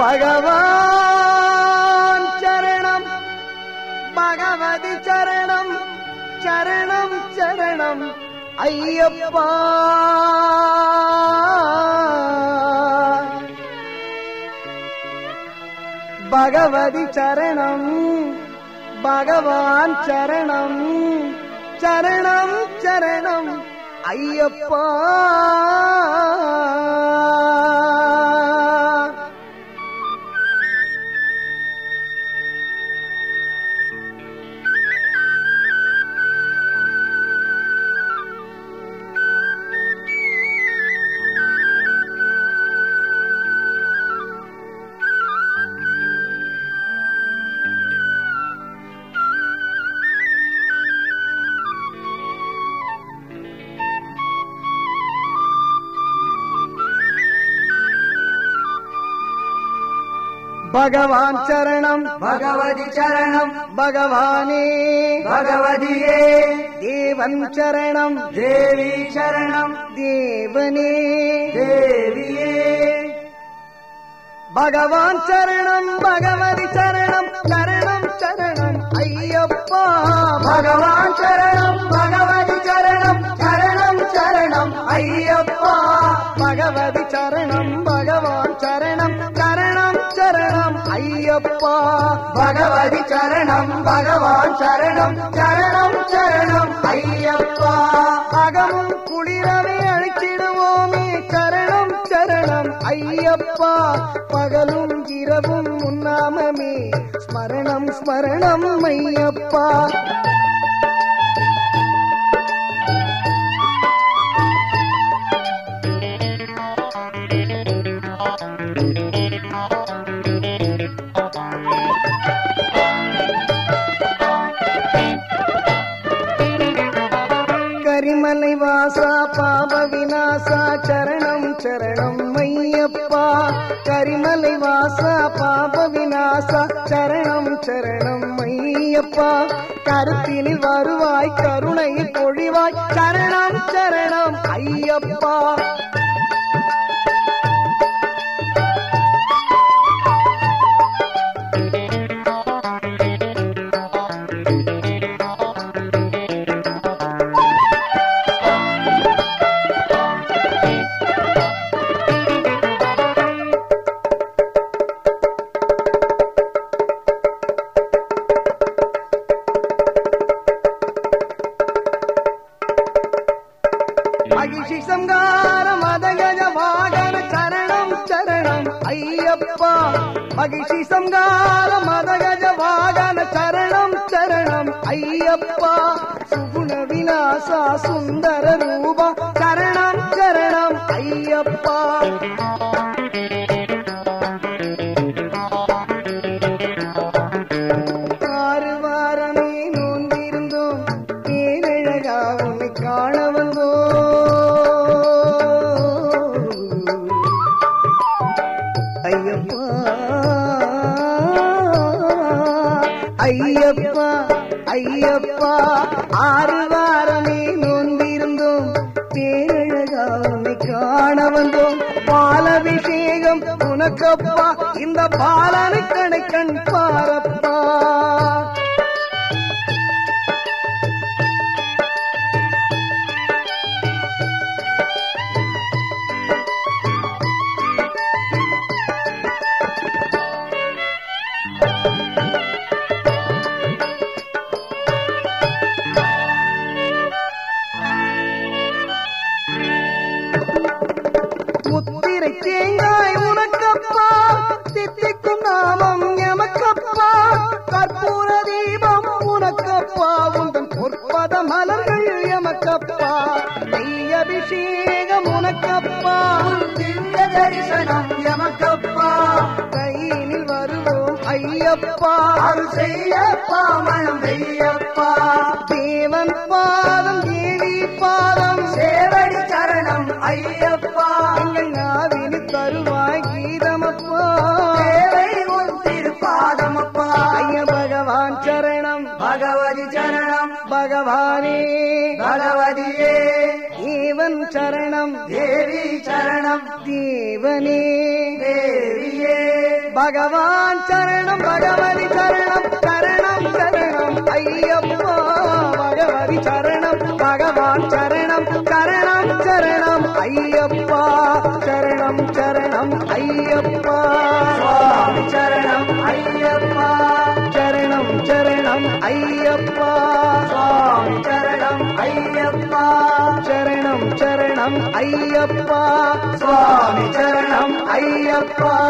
பகவான் சரணம். பகவதி சரணம். சரணம் சரணம். ஐயப்பா. பகவதி சரணம். பகவான் சரணம். சரணம் சரணம். ஐயப்பா. பகவான் சரணம். பகவதி சரணம். பகவானே. பகவதியே. தேவன் சரணம். தேவி சரணம். தேவனே. தேவியே. பகவான் சரணம் பகவதி சரணம் சரணம் சரணம் ஐயப்பா. பகவான் சரணம் பகவதி ஐயப்பா பகவதி சரணம் பகவான் சரணம் சரணம் சரணம். ஐயப்பா அகமும் குளிரவே அழிச்சிடுவோமே சரணம் சரணம். ஐயப்பா பகலும் இரவும் உண்ணாமமே ஸ்மரணம் ஸ்மரணம் ஐயப்பா. ஐயப்பா கரிமலை வாசா பாப விநாசா சரணம் சரணம் ஐயப்பா. கருத்தினில் வருவாய் கருணையில் பொழிவாய் சரணம் சரணம் ஐயப்பா. மகிஷி சங்கார மதகஜ வாகன சரணம் சரணம். ஐயப்பா மகிஷி சங்கார மதகஜ வாகன சரணம் சரணம். ஐயப்பா சுகுண விநாசா சுந்தர ரூபா சரணம் சரணம். ஐயப்பா. ஆறு வாரமே நோந்திருந்தோம். பேரழகா உன்னை காண வந்தோம். பாலபிஷேகம் உனக்கப்பா. இந்த பாலனை கணை தித்திக்கும் நாமம் எமக்கப்பா. கற்பூர தீபம் உனக்கப்பா. உந்தன் பொற்பத மலர்கள் எமக்கப்பா. நெய் அபிஷேகம் உனக்கப்பா. திவ்ய தரிசனம் எமக்கப்பா. கையினில் வருவோம் ஐயப்பா. அருள் செய்யப்பா மனம் ஐயப்பா தேவன் பாதம் தேவி பாதம். சேவடி சரணம் ஐயா. சரணம் பகவானே. பகவதியே. தேவன் சரணம். தேவி சரணம். தேவனே. தேவியே. பகவான் சரணம் பகவதி சரணம் சரணம் சரணம். ஐயப்பா பகவதி சரணம் பகவான் சரணம் சரணம் சரணம். ஐயப்பா சரணம் சரணம். ஐயப்பா. சுவாமி சரணம் ஐயப்பா. ஐயப்பா. சுவாமி சரணம் ஐயப்பா. சரணம் சரணம் ஐயப்பா. சுவாமி சரணம் ஐயப்பா.